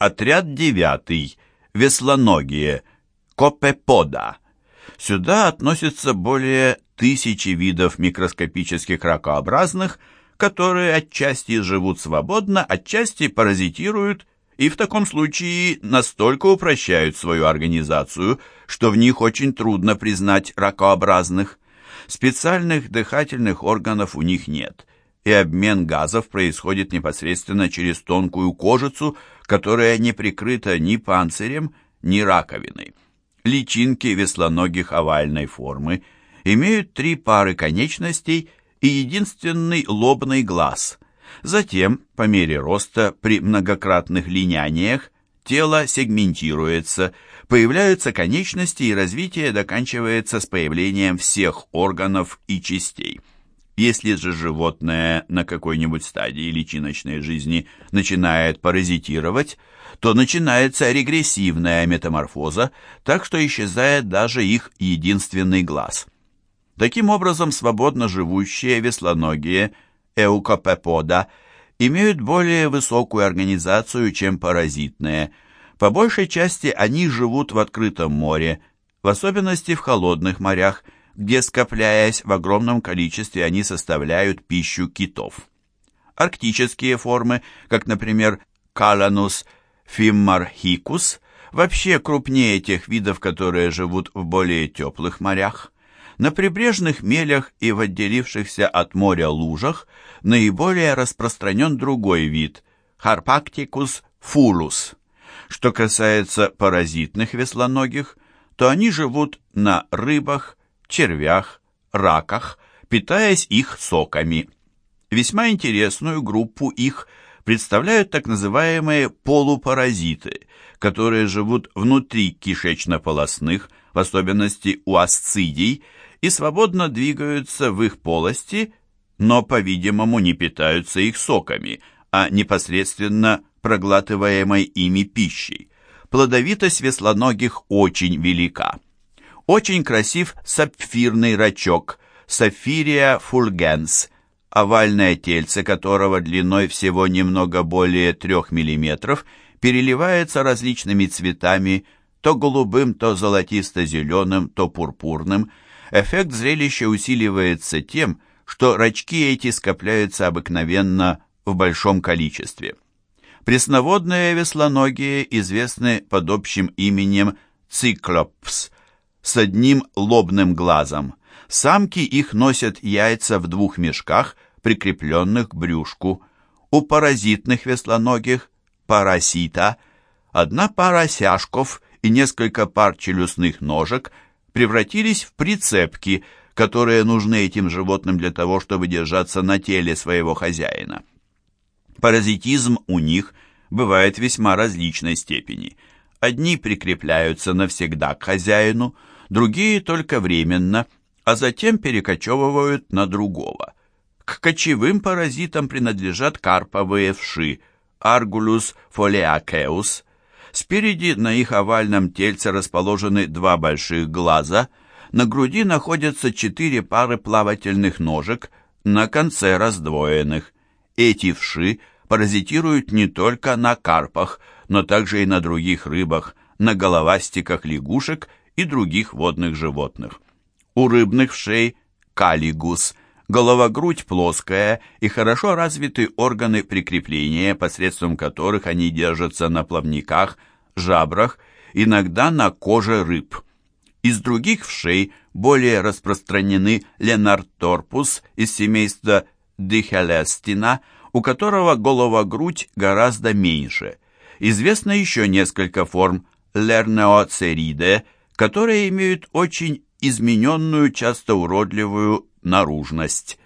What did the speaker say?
Отряд девятый. Веслоногие. Копепода. Сюда относятся более тысячи видов микроскопических ракообразных, которые отчасти живут свободно, отчасти паразитируют и в таком случае настолько упрощают свою организацию, что в них очень трудно признать ракообразных. Специальных дыхательных органов у них нет, и обмен газов происходит непосредственно через тонкую кожицу, которая не прикрыта ни панцирем, ни раковиной. Личинки веслоногих овальной формы имеют три пары конечностей и единственный лобный глаз. Затем, по мере роста, при многократных линяниях, тело сегментируется, появляются конечности и развитие заканчивается с появлением всех органов и частей. Если же животное на какой-нибудь стадии личиночной жизни начинает паразитировать, то начинается регрессивная метаморфоза, так что исчезает даже их единственный глаз. Таким образом, свободно живущие веслоногие эукопепода имеют более высокую организацию, чем паразитные. По большей части они живут в открытом море, в особенности в холодных морях, где, скопляясь в огромном количестве, они составляют пищу китов. Арктические формы, как, например, каланус фиммархикус, вообще крупнее тех видов, которые живут в более теплых морях. На прибрежных мелях и в отделившихся от моря лужах наиболее распространен другой вид – Harpacticus fulus. Что касается паразитных веслоногих, то они живут на рыбах, червях, раках, питаясь их соками. Весьма интересную группу их представляют так называемые полупаразиты, которые живут внутри кишечно-полосных, в особенности у асцидий, и свободно двигаются в их полости, но, по-видимому, не питаются их соками, а непосредственно проглатываемой ими пищей. Плодовитость веслоногих очень велика. Очень красив сапфирный рачок, сапфирия фульгенс, овальное тельце которого длиной всего немного более 3 мм переливается различными цветами, то голубым, то золотисто-зеленым, то пурпурным, Эффект зрелища усиливается тем, что рачки эти скопляются обыкновенно в большом количестве. Пресноводные веслоногие известны под общим именем циклопс с одним лобным глазом. Самки их носят яйца в двух мешках, прикрепленных к брюшку. У паразитных веслоногих, парасита, одна пара сяжков и несколько пар челюстных ножек – превратились в прицепки, которые нужны этим животным для того, чтобы держаться на теле своего хозяина. Паразитизм у них бывает весьма различной степени. Одни прикрепляются навсегда к хозяину, другие только временно, а затем перекочевывают на другого. К кочевым паразитам принадлежат карповые вши, Аргулус фолиакеус, Спереди на их овальном тельце расположены два больших глаза, на груди находятся четыре пары плавательных ножек, на конце раздвоенных. Эти вши паразитируют не только на карпах, но также и на других рыбах, на головастиках лягушек и других водных животных. У рыбных вшей калигус голова-грудь плоская и хорошо развиты органы прикрепления, посредством которых они держатся на плавниках, жабрах, иногда на коже рыб. Из других вшей более распространены ленарторпус из семейства дихелестина, у которого голова-грудь гораздо меньше. Известно еще несколько форм лернеоцериде, которые имеют очень измененную, часто уродливую наружность.